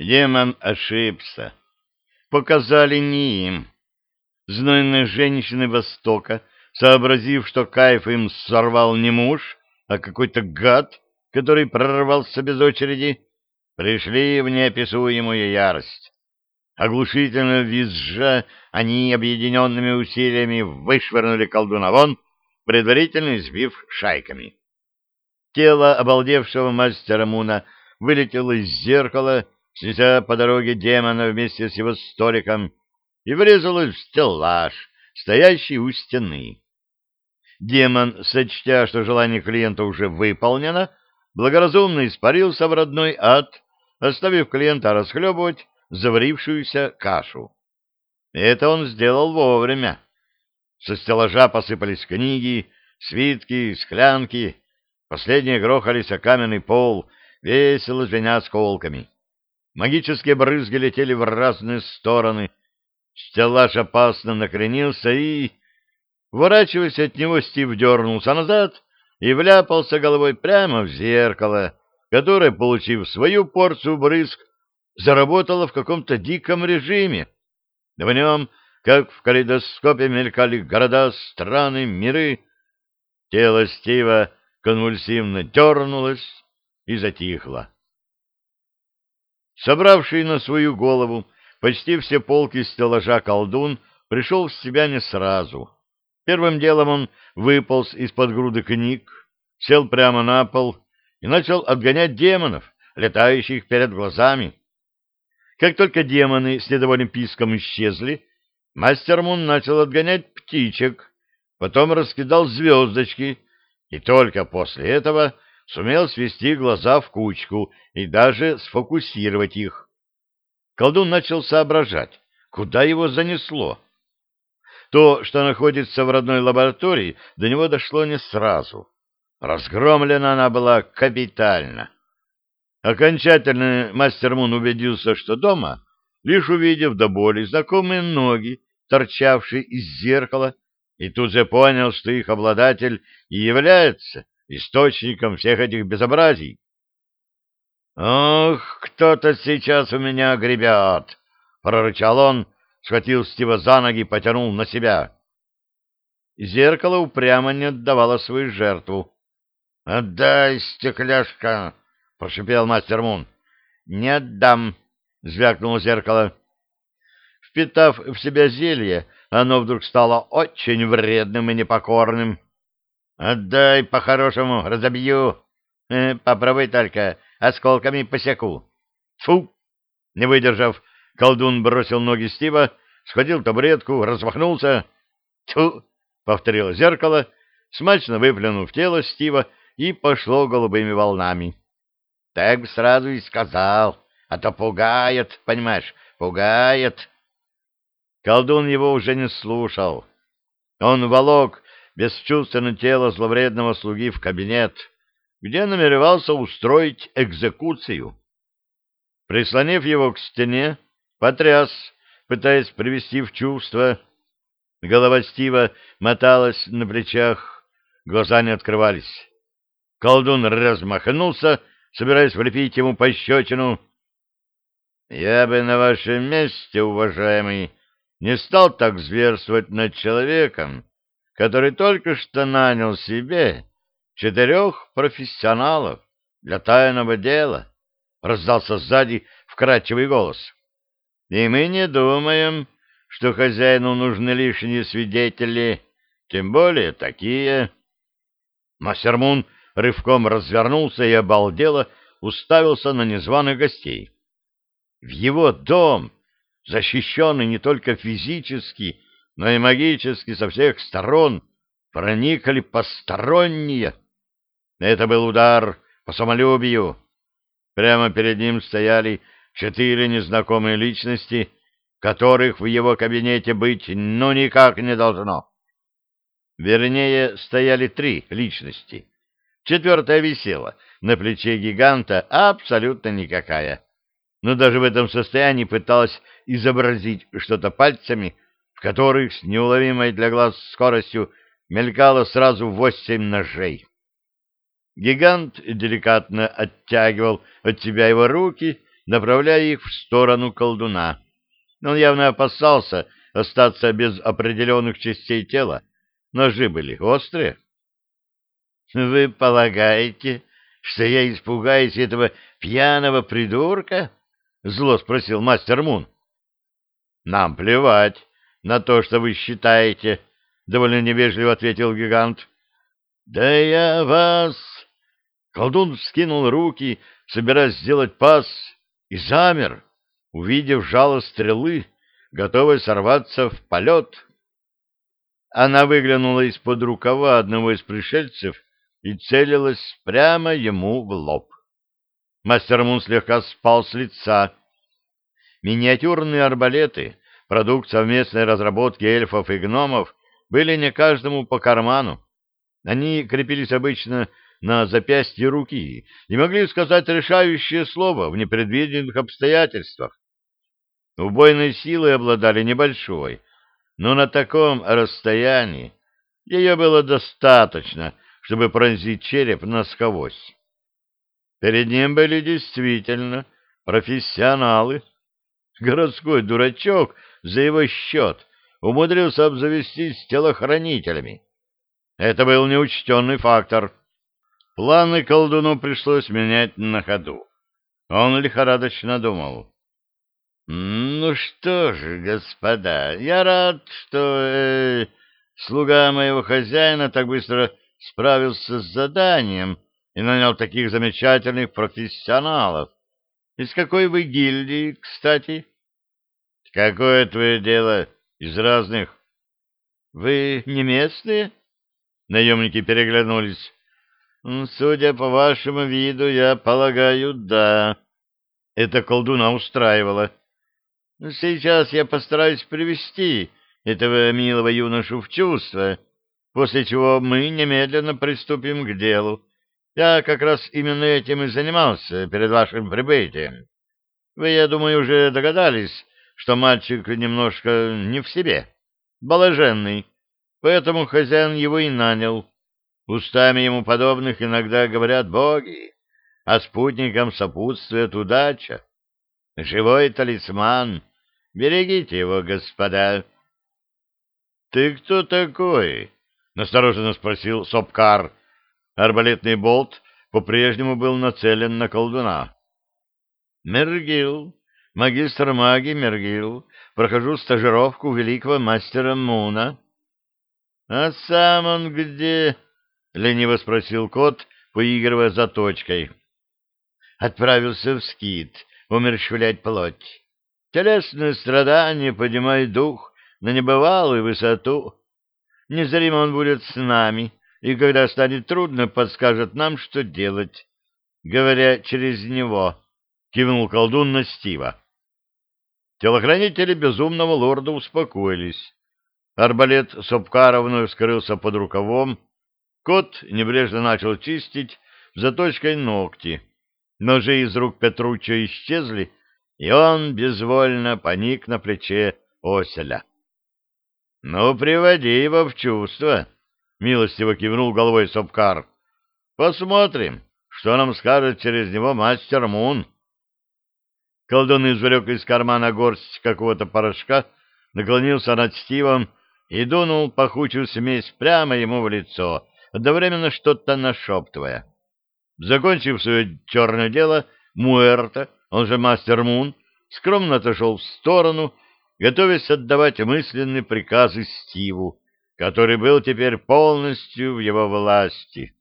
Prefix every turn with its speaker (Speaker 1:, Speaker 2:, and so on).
Speaker 1: Демон ошибся. Показали не им. Знойные женщины Востока, сообразив, что кайф им сорвал не муж, а какой-то гад, который прорвался без очереди, пришли в неописуемую ярость. Оглушительно визжа, они объединенными усилиями вышвырнули колдуна вон, предварительно избив шайками. Тело обалдевшего мастера Муна вылетело из зеркала, снеся по дороге демона вместе с его столиком, и врезалось в стеллаж, стоящий у стены. Демон, сочтя, что желание клиента уже выполнено, благоразумно испарился в родной ад, оставив клиента расхлебывать заварившуюся кашу. Это он сделал вовремя. Со стеллажа посыпались книги, свитки, склянки, последние грохались о каменный пол, весело звеня осколками. Магические брызги летели в разные стороны, стеллаж опасно накренился и... Ворачиваясь от него, Стив дернулся назад и вляпался головой прямо в зеркало, которое, получив свою порцию брызг, заработало в каком-то диком режиме. В нем, как в калейдоскопе, мелькали города, страны, миры. Тело Стива конвульсивно дернулось и затихло. Собравший на свою голову почти все полки стеллажа колдун пришел в себя не сразу. Первым делом он выполз из-под груды книг, сел прямо на пол и начал отгонять демонов, летающих перед глазами. Как только демоны с недовольным писком исчезли, мастер Мун начал отгонять птичек, потом раскидал звездочки, и только после этого сумел свести глаза в кучку и даже сфокусировать их. Колдун начал соображать, куда его занесло. То, что находится в родной лаборатории, до него дошло не сразу. Разгромлена она была капитально. Окончательно мастер Мун убедился, что дома, лишь увидев до боли знакомые ноги, торчавшие из зеркала, и тут же понял, что их обладатель и является источником всех этих безобразий. «Ох, кто-то сейчас у меня гребет!» — прорычал он, схватил Стива за ноги и потянул на себя. Зеркало упрямо не отдавало свою жертву. «Отдай, стекляшка!» — прошипел мастер Мун. — Не отдам, — звякнуло зеркало. Впитав в себя зелье, оно вдруг стало очень вредным и непокорным. — Отдай по-хорошему, разобью. Э, попробуй только, осколками посеку. Фу! Не выдержав, колдун бросил ноги Стива, схватил табуретку, размахнулся. Тьфу! — повторило зеркало, смачно выплюнув тело Стива, и пошло голубыми волнами. Так бы сразу и сказал, а то пугает, понимаешь, пугает. Колдун его уже не слушал. Он волок бесчувственное тело зловредного слуги в кабинет, где намеревался устроить экзекуцию. Прислонив его к стене, потряс, пытаясь привести в чувство. Голова Стива моталась на плечах, глаза не открывались. Колдун размахнулся собираясь влепить ему пощечину. «Я бы на вашем месте, уважаемый, не стал так зверствовать над человеком, который только что нанял себе четырех профессионалов для тайного дела», — раздался сзади вкрадчивый голос. «И мы не думаем, что хозяину нужны лишние свидетели, тем более такие». Мастермун рывком развернулся и обалдело уставился на незваных гостей. В его дом, защищенный не только физически, но и магически со всех сторон, проникли посторонние. Это был удар по самолюбию. Прямо перед ним стояли четыре незнакомые личности, которых в его кабинете быть ну никак не должно. Вернее, стояли три личности. Четвертая висела на плече гиганта, абсолютно никакая. Но даже в этом состоянии пыталась изобразить что-то пальцами, в которых с неуловимой для глаз скоростью мелькало сразу восемь ножей. Гигант деликатно оттягивал от себя его руки направляя их в сторону колдуна. Он явно опасался остаться без определенных частей тела. Ножи были острые. — Вы полагаете, что я испугаюсь этого пьяного придурка? — зло спросил мастер Мун. — Нам плевать на то, что вы считаете, — довольно невежливо ответил гигант. — Да я вас... Колдун вскинул руки, собираясь сделать пас, и замер, увидев жало стрелы, готовой сорваться в полет. Она выглянула из-под рукава одного из пришельцев и целилась прямо ему в лоб. Мастер Мун слегка спал с лица. Миниатюрные арбалеты, продукт совместной разработки эльфов и гномов, были не каждому по карману. Они крепились обычно на запястье руки и могли сказать решающее слово в непредвиденных обстоятельствах. Убойной силой обладали небольшой, но на таком расстоянии ее было достаточно, чтобы пронзить череп насквозь. Перед ним были действительно профессионалы. Городской дурачок за его счет умудрился обзавестись телохранителями. Это был неучтенный фактор. Планы колдуну пришлось менять на ходу. Он лихорадочно думал. «Ну что же, господа, я рад, что э, слуга моего хозяина так быстро справился с заданием и нанял таких замечательных профессионалов. Из какой вы гильдии, кстати?» «Какое твое дело из разных?» «Вы не местные?» Наемники переглянулись. Судя по вашему виду, я полагаю, да. Это колдуна устраивало. Сейчас я постараюсь привести этого милого юношу в чувство, после чего мы немедленно приступим к делу. Я как раз именно этим и занимался перед вашим прибытием. Вы, я думаю, уже догадались, что мальчик немножко не в себе, балаженный, поэтому хозяин его и нанял. Устами ему подобных иногда говорят боги, а спутникам сопутствует удача. Живой талисман. Берегите его, господа. — Ты кто такой? — настороженно спросил Сопкар. Арбалетный болт по-прежнему был нацелен на колдуна. — Мергил, магистр магии Мергил, прохожу стажировку великого мастера Муна. — А сам он где? — лениво спросил кот, поигрывая за точкой. Отправился в скит, умерщвлять плоть. Телесное страдание поднимает дух на небывалую высоту. Незримо он будет с нами, и когда станет трудно, подскажет нам, что делать, говоря через него, — кивнул колдун на Стива. Телохранители безумного лорда успокоились. Арбалет Сопкара вновь скрылся под рукавом, Кот небрежно начал чистить заточкой ногти. Ножи из рук Петруччо исчезли, и он безвольно поник на плече оселя. — Ну, приводи его в чувство, — милостиво кивнул головой Сопкар. — Посмотрим, что нам скажет через него мастер Мун. Колдун извлек из кармана горсть какого-то порошка, наклонился над Стивом и дунул пахучую смесь прямо ему в лицо — одновременно что-то нашептывая. Закончив свое черное дело, Муэрта, он же мастер Мун, скромно отошел в сторону, готовясь отдавать мысленные приказы Стиву, который был теперь полностью в его власти.